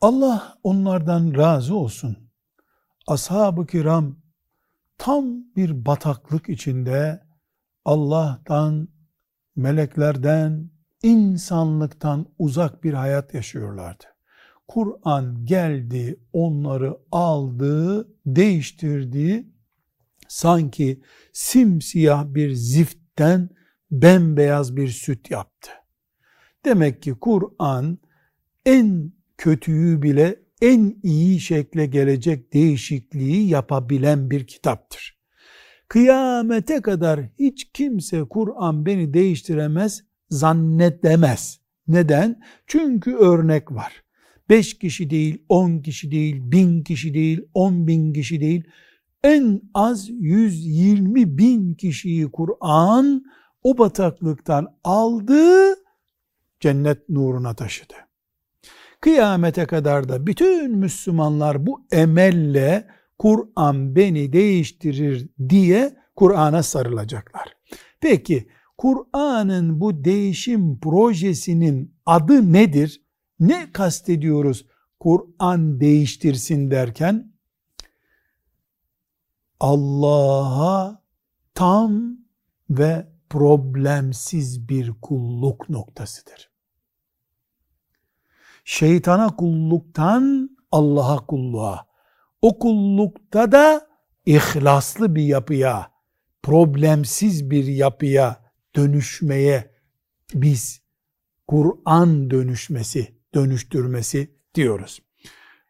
Allah onlardan razı olsun. Ashab-ı kiram tam bir bataklık içinde Allah'tan, meleklerden, insanlıktan uzak bir hayat yaşıyorlardı. Kur'an geldi, onları aldı, değiştirdi. Sanki simsiyah bir ziftten bembeyaz bir süt yaptı. Demek ki Kur'an en kötüyü bile en iyi şekle gelecek değişikliği yapabilen bir kitaptır. Kıyamete kadar hiç kimse Kur'an beni değiştiremez zannedemez. Neden? Çünkü örnek var. Beş kişi değil, on kişi değil, bin kişi değil, on bin kişi değil. En az 120 bin kişiyi Kur'an o bataklıktan aldı, cennet nuruna taşıdı. Kıyamete kadar da bütün Müslümanlar bu emelle Kur'an beni değiştirir diye Kur'an'a sarılacaklar. Peki Kur'an'ın bu değişim projesinin adı nedir? Ne kastediyoruz Kur'an değiştirsin derken? Allah'a tam ve problemsiz bir kulluk noktasıdır. Şeytana kulluktan Allah'a kulluğa, o kullukta da ihlaslı bir yapıya, problemsiz bir yapıya dönüşmeye biz Kur'an dönüşmesi, dönüştürmesi diyoruz.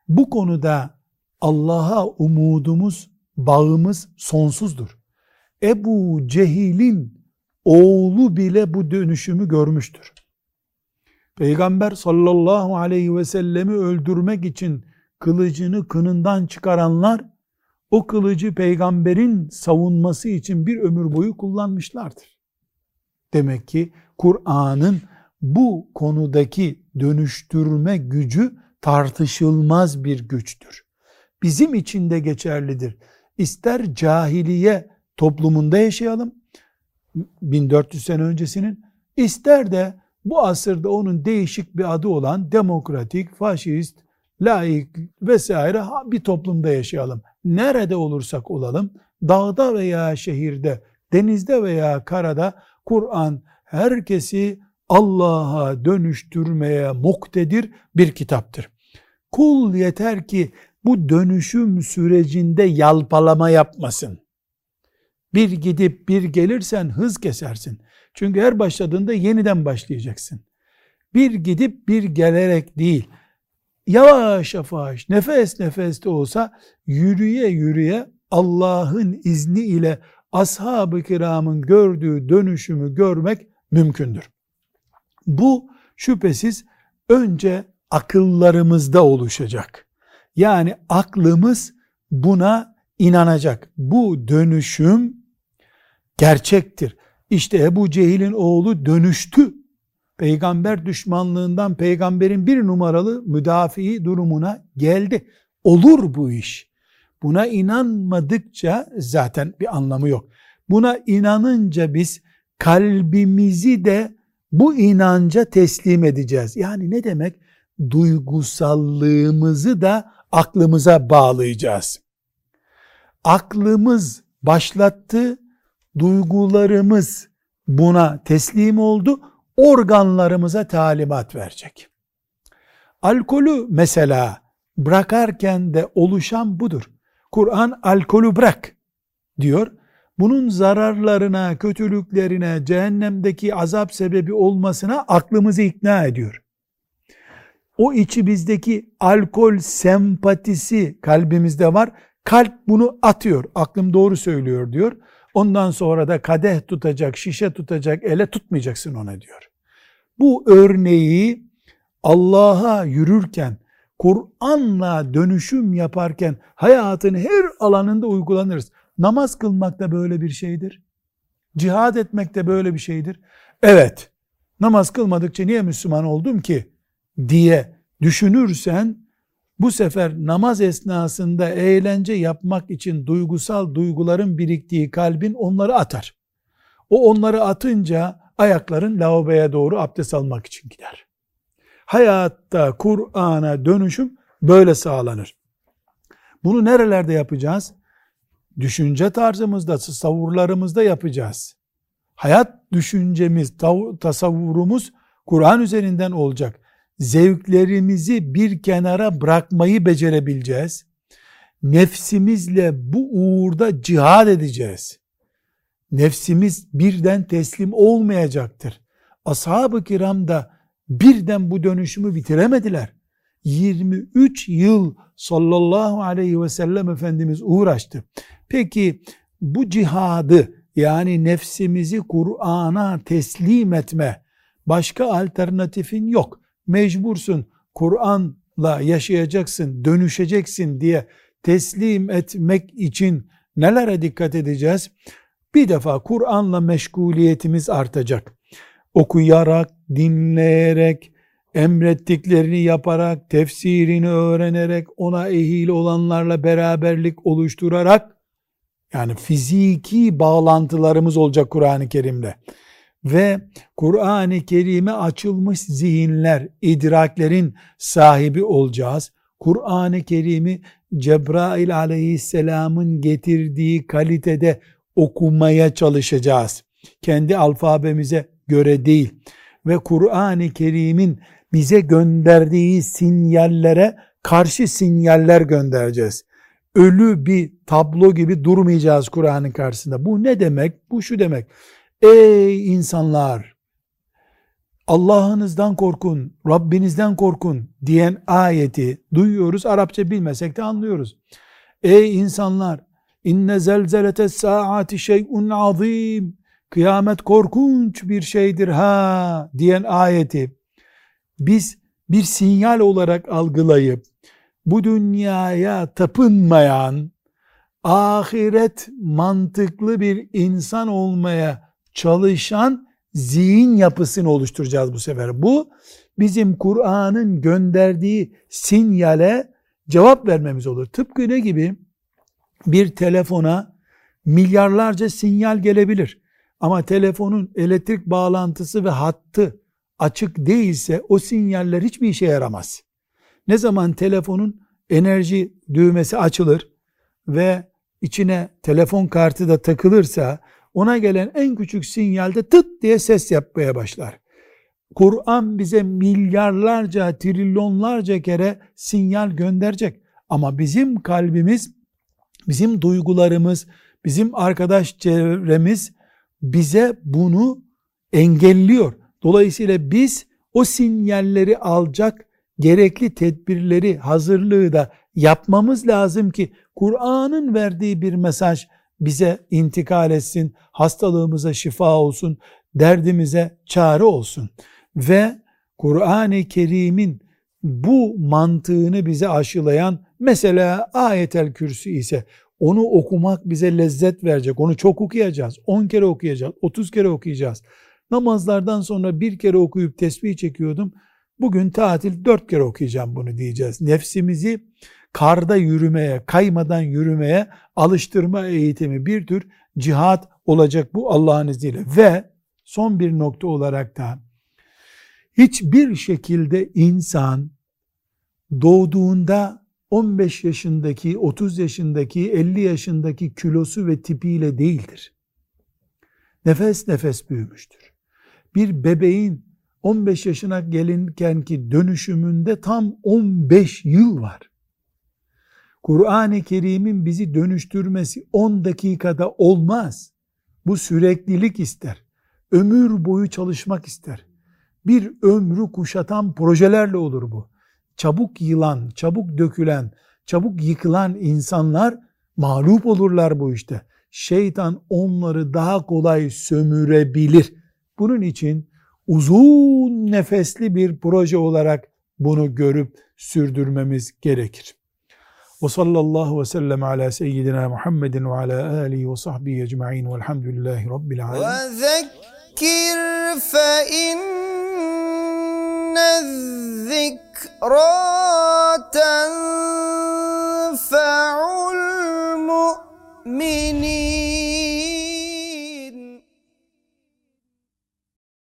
Bu konuda Allah'a umudumuz, bağımız sonsuzdur. Ebu Cehil'in oğlu bile bu dönüşümü görmüştür. Peygamber sallallahu aleyhi ve sellemi öldürmek için kılıcını kınından çıkaranlar o kılıcı peygamberin savunması için bir ömür boyu kullanmışlardır. Demek ki Kur'an'ın bu konudaki dönüştürme gücü tartışılmaz bir güçtür. Bizim için de geçerlidir. İster cahiliye toplumunda yaşayalım, 1400 sene öncesinin, ister de bu asırda onun değişik bir adı olan demokratik, faşist, laik vesaire bir toplumda yaşayalım. Nerede olursak olalım, dağda veya şehirde, denizde veya karada Kur'an herkesi Allah'a dönüştürmeye muktedir bir kitaptır. Kul yeter ki bu dönüşüm sürecinde yalpalama yapmasın. Bir gidip bir gelirsen hız kesersin. Çünkü her başladığında yeniden başlayacaksın. Bir gidip bir gelerek değil, yavaş yavaş, nefes nefes de olsa yürüye yürüye Allah'ın izni ile ashab-ı kiramın gördüğü dönüşümü görmek mümkündür. Bu şüphesiz önce akıllarımızda oluşacak. Yani aklımız buna inanacak. Bu dönüşüm gerçektir. İşte Ebu Cehil'in oğlu dönüştü. Peygamber düşmanlığından peygamberin bir numaralı müdafiği durumuna geldi. Olur bu iş. Buna inanmadıkça zaten bir anlamı yok. Buna inanınca biz kalbimizi de bu inanca teslim edeceğiz. Yani ne demek? Duygusallığımızı da aklımıza bağlayacağız. Aklımız başlattı, duygularımız buna teslim oldu, organlarımıza talimat verecek. Alkolü mesela bırakarken de oluşan budur. Kur'an alkolü bırak diyor. Bunun zararlarına, kötülüklerine, cehennemdeki azap sebebi olmasına aklımızı ikna ediyor. O içi bizdeki alkol sempatisi kalbimizde var. Kalp bunu atıyor. Aklım doğru söylüyor diyor. Ondan sonra da kadeh tutacak, şişe tutacak, ele tutmayacaksın ona diyor. Bu örneği Allah'a yürürken, Kur'an'la dönüşüm yaparken hayatın her alanında uygulanırız. Namaz kılmak da böyle bir şeydir. Cihad etmek de böyle bir şeydir. Evet, namaz kılmadıkça niye Müslüman oldum ki diye düşünürsen bu sefer namaz esnasında eğlence yapmak için duygusal duyguların biriktiği kalbin onları atar. O onları atınca ayakların lavaboya doğru abdest almak için gider. Hayatta Kur'an'a dönüşüm böyle sağlanır. Bunu nerelerde yapacağız? Düşünce tarzımızda, tasavvurlarımızda yapacağız. Hayat düşüncemiz, tasavvurumuz Kur'an üzerinden olacak. Zevklerimizi bir kenara bırakmayı becerebileceğiz. Nefsimizle bu uğurda cihad edeceğiz. Nefsimiz birden teslim olmayacaktır. Ashab-ı kiram da birden bu dönüşümü bitiremediler. 23 yıl sallallahu aleyhi ve sellem Efendimiz uğraştı. Peki bu cihadı yani nefsimizi Kur'an'a teslim etme başka alternatifin yok. Mecbursun Kur'an'la yaşayacaksın, dönüşeceksin diye teslim etmek için nelere dikkat edeceğiz? Bir defa Kur'an'la meşguliyetimiz artacak. Okuyarak, dinleyerek, emrettiklerini yaparak, tefsirini öğrenerek, ona ehil olanlarla beraberlik oluşturarak, yani fiziki bağlantılarımız olacak Kur'an-ı Kerim'le. Ve Kur'an-ı Kerim'e açılmış zihinler, idraklerin sahibi olacağız. Kur'an-ı Kerim'i Cebrail aleyhisselamın getirdiği kalitede okumaya çalışacağız. Kendi alfabemize göre değil. Ve Kur'an-ı Kerim'in bize gönderdiği sinyallere karşı sinyaller göndereceğiz. Ölü bir tablo gibi durmayacağız Kur'an'ın karşısında. Bu ne demek? Bu şu demek. Ey insanlar! Allah'ınızdan korkun, Rabbinizden korkun diyen ayeti duyuyoruz. Arapça bilmesek de anlıyoruz. Ey insanlar! İnne zelzelete saati şey'un azim. Kıyamet korkunç bir şeydir ha diyen ayeti biz bir sinyal olarak algılayıp bu dünyaya tapınmayan ahiret mantıklı bir insan olmaya çalışan zihin yapısını oluşturacağız bu sefer. Bu bizim Kur'an'ın gönderdiği sinyale cevap vermemiz olur. Tıpkı ne gibi? Bir telefona milyarlarca sinyal gelebilir. Ama telefonun elektrik bağlantısı ve hattı açık değilse o sinyaller hiçbir işe yaramaz. Ne zaman telefonun enerji düğmesi açılır ve içine telefon kartı da takılırsa ona gelen en küçük sinyalde tıt diye ses yapmaya başlar. Kur'an bize milyarlarca, trilyonlarca kere sinyal gönderecek. Ama bizim kalbimiz, bizim duygularımız, bizim arkadaş çevremiz bize bunu engelliyor. Dolayısıyla biz o sinyalleri alacak gerekli tedbirleri, hazırlığı da yapmamız lazım ki Kur'an'ın verdiği bir mesaj bize intikal etsin, hastalığımıza şifa olsun, derdimize çare olsun. Ve Kur'an-ı Kerim'in bu mantığını bize aşılayan mesela ayetel kürsü ise onu okumak bize lezzet verecek. Onu çok okuyacağız. 10 kere okuyacağız. 30 kere okuyacağız. Namazlardan sonra bir kere okuyup tesbih çekiyordum. Bugün tatil dört kere okuyacağım bunu diyeceğiz. Nefsimizi karda yürümeye, kaymadan yürümeye alıştırma eğitimi bir tür cihat olacak bu Allah'ın izniyle. Ve son bir nokta olarak da hiçbir şekilde insan doğduğunda 15 yaşındaki, 30 yaşındaki, 50 yaşındaki kilosu ve tipiyle değildir. Nefes nefes büyümüştür bir bebeğin 15 yaşına gelinken ki dönüşümünde tam 15 yıl var. Kur'an-ı Kerim'in bizi dönüştürmesi 10 dakikada olmaz. Bu süreklilik ister. Ömür boyu çalışmak ister. Bir ömrü kuşatan projelerle olur bu. Çabuk yılan, çabuk dökülen, çabuk yıkılan insanlar mağlup olurlar bu işte. Şeytan onları daha kolay sömürebilir. Bunun için uzun nefesli bir proje olarak bunu görüp sürdürmemiz gerekir. وصلى الله وسلم على سيدنا محمد وعلى آله وصحبه أجمعين والحمد لله رب العالمين. وذكر فإن الذكرى تنظر